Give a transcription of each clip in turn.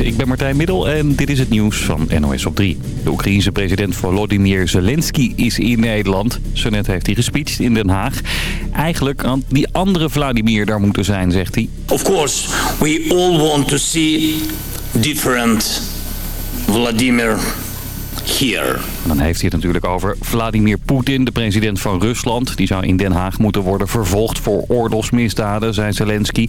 Ik ben Martijn Middel en dit is het nieuws van NOS op 3. De Oekraïense president Volodymyr Zelensky is in Nederland. Zo net heeft hij gespeecht in Den Haag. Eigenlijk had die andere Vladimir daar moeten zijn, zegt hij. Of course, we all want to see different Vladimir here. Dan heeft hij het natuurlijk over Vladimir Poetin, de president van Rusland. Die zou in Den Haag moeten worden vervolgd voor oorlogsmisdaden, zei Zelensky.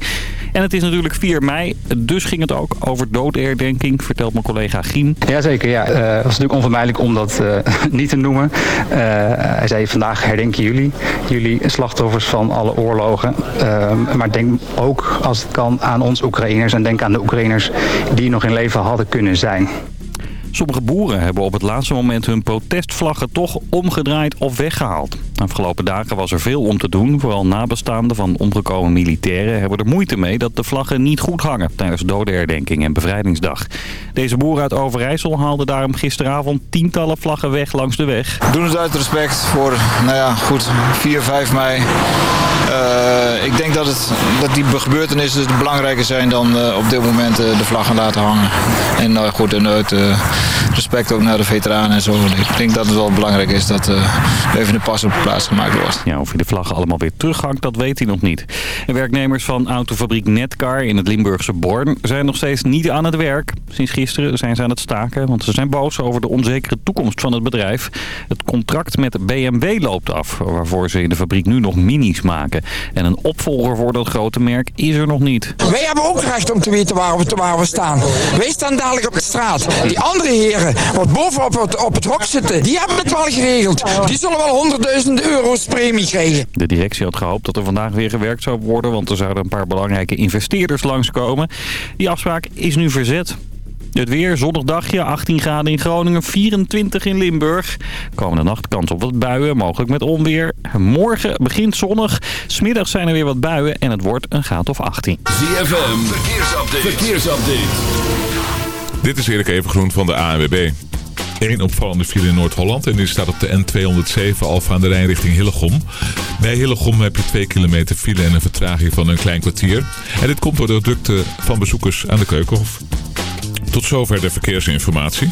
En het is natuurlijk 4 mei, dus ging het ook over dooderdenking, vertelt mijn collega Giem. Jazeker, ja. Het uh, was natuurlijk onvermijdelijk om dat uh, niet te noemen. Uh, hij zei vandaag herdenken jullie, jullie slachtoffers van alle oorlogen. maar denk ook, als het kan, aan ons Oekraïners en denk aan de Oekraïners die nog in leven hadden kunnen zijn. Sommige boeren hebben op het laatste moment hun protestvlaggen toch omgedraaid of weggehaald. De afgelopen dagen was er veel om te doen. Vooral nabestaanden van omgekomen militairen hebben er moeite mee dat de vlaggen niet goed hangen tijdens dodenherdenking en bevrijdingsdag. Deze boer uit Overijssel haalde daarom gisteravond tientallen vlaggen weg langs de weg. We doen het uit respect voor, nou ja, goed, 4, 5 mei. Uh, ik denk dat, het, dat die gebeurtenissen belangrijker zijn dan uh, op dit moment uh, de vlaggen laten hangen. En goed, en uit respect ook naar de veteranen en zo. Ik denk dat het wel belangrijk is dat even de pas op de plaats gemaakt wordt. Ja, of hij de vlaggen allemaal weer terughangt, dat weet hij nog niet. En werknemers van autofabriek Netcar in het Limburgse Born zijn nog steeds niet aan het werk. Sinds gisteren zijn ze aan het staken, want ze zijn boos over de onzekere toekomst van het bedrijf. Het contract met BMW loopt af, waarvoor ze in de fabriek nu nog minis maken. En een opvolger voor dat grote merk is er nog niet. Wij hebben ook recht om te weten waar we, waar we staan. Wij staan dadelijk op de straat. Die andere heren, wat bovenop het, op het hok zitten, die hebben het wel geregeld. Die zullen wel honderdduizenden euro's premie krijgen. De directie had gehoopt dat er vandaag weer gewerkt zou worden, want er zouden een paar belangrijke investeerders langskomen. Die afspraak is nu verzet. Het weer, zonnig dagje, 18 graden in Groningen, 24 in Limburg. Komende nacht kans op wat buien, mogelijk met onweer. Morgen begint zonnig, smiddags zijn er weer wat buien en het wordt een graad of 18. ZFM, verkeersupdate. verkeersupdate. Dit is Erik Evengroen van de ANWB. Eén opvallende file in Noord-Holland en die staat op de N207 Alfa de Rijn richting Hillegom. Bij Hillegom heb je 2 kilometer file en een vertraging van een klein kwartier. En dit komt door de drukte van bezoekers aan de Keukenhof. Tot zover de verkeersinformatie.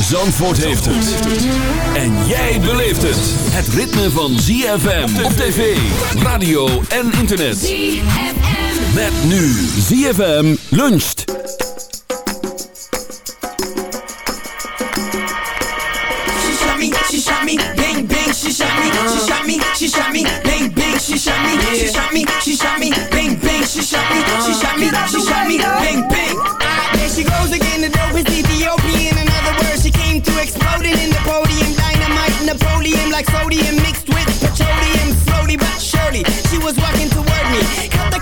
Zandvoort heeft het. En jij beleeft het. Het ritme van ZFM op tv, radio en internet. ZFM. Met nu ZFM luncht. She shot me, she shot me, bang bang, she shot me, she shot me, she shot me, bang bang, she shot me, she shot me, she shot me, bang bang, she shot me, she shot me, she shot me, bang bang. She goes again, the dope is Ethiopian. In other words, she came to exploding in the podium, dynamite, Napoleon, like sodium mixed with petroleum, slowly but surely. She was walking toward me, cut the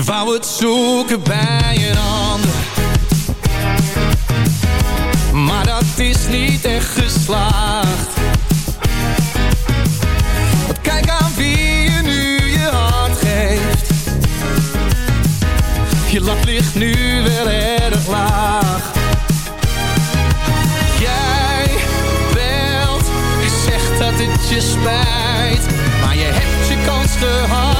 Je wou het zoeken bij een ander. Maar dat is niet echt geslaagd. Want kijk aan wie je nu je hart geeft. Je lat ligt nu wel erg laag. Jij belt, je zegt dat het je spijt. Maar je hebt je kans gehad.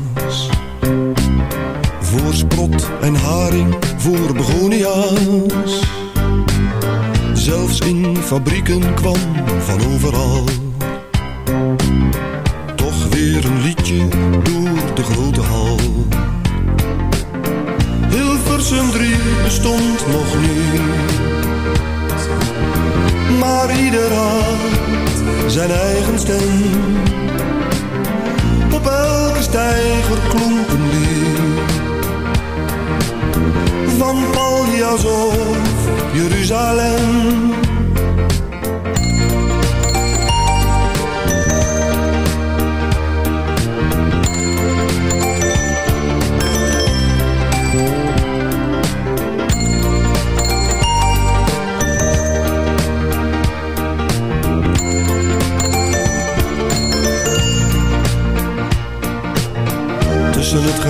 En haring, voor begonia's. Zelfs in fabrieken kwam van overal.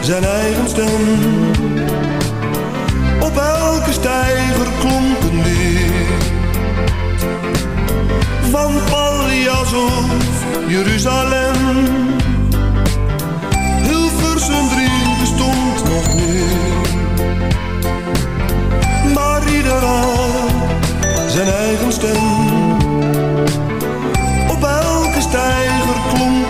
zijn eigen stem. Op elke steiger klonk een lied. Van Paljas of Jeruzalem. Hilversum 3 bestond nog niet. Maar ieder zijn eigen stem. Op elke steiger klonk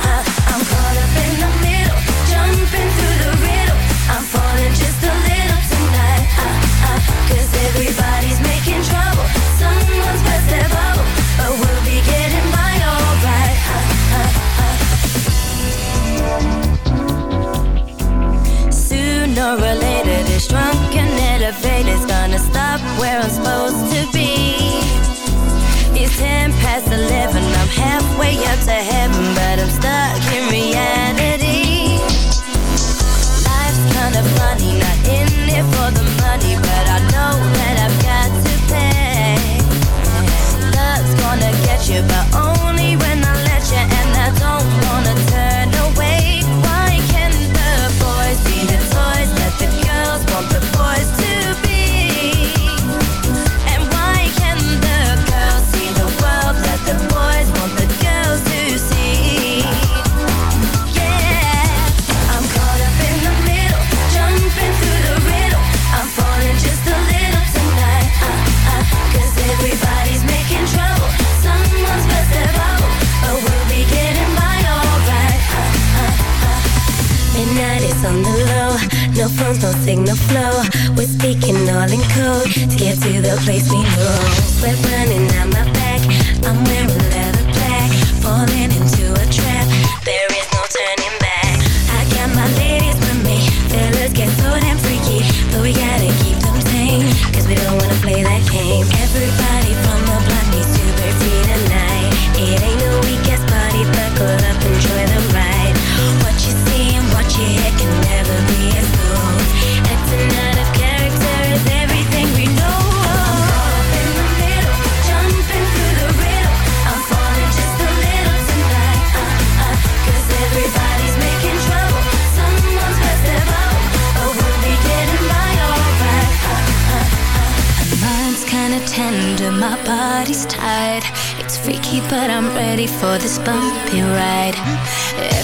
drunk and elevated is gonna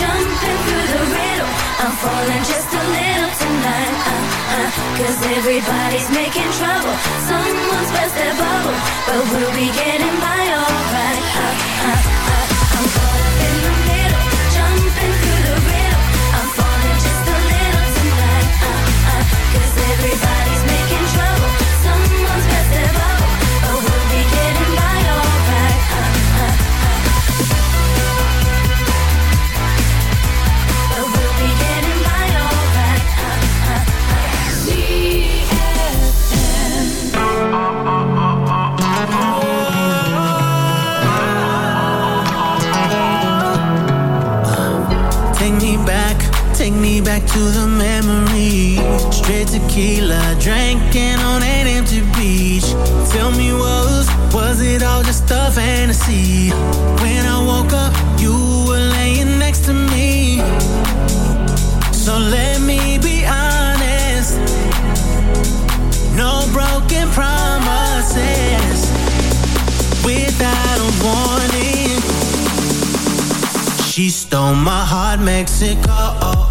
jumping through the riddle. I'm falling just a little tonight, uh, uh, cause everybody's making trouble. Someone's burst their bubble, but we'll be getting by alright. Uh, to the memory. Straight tequila, drinking on an empty beach. Tell me, was was it all just a fantasy? When I woke up, you were laying next to me. So let me be honest. No broken promises. Without a warning, she stole my heart, Mexico.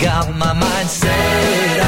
got my mind set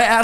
out at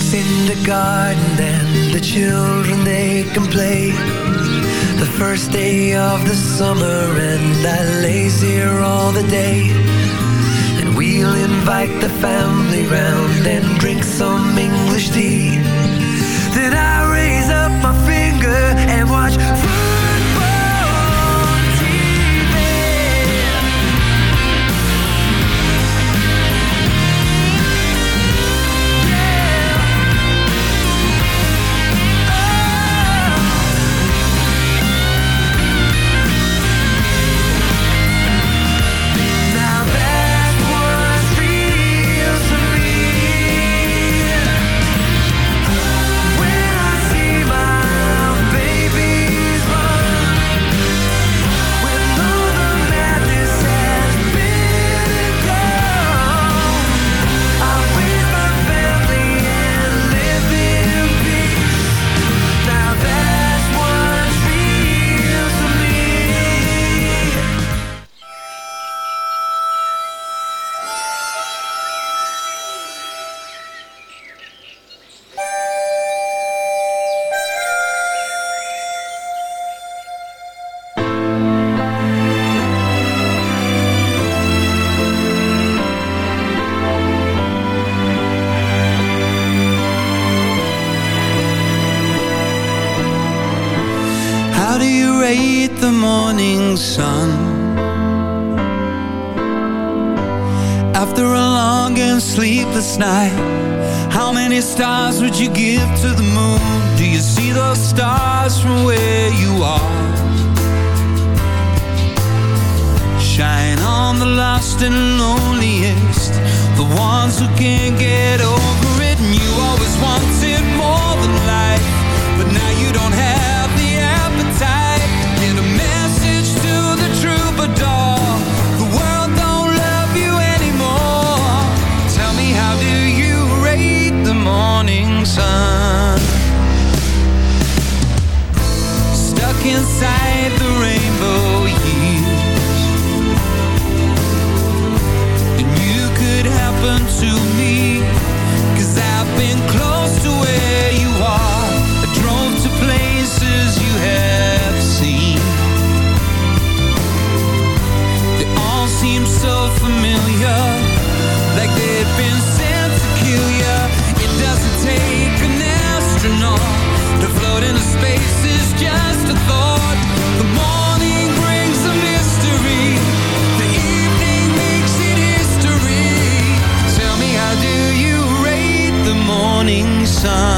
It's in the garden and the children they can play. The first day of the summer and I lays here all the day. And we'll invite the family round and drink some English tea. lost and loneliest. The ones who can't get over it. And you always want sun.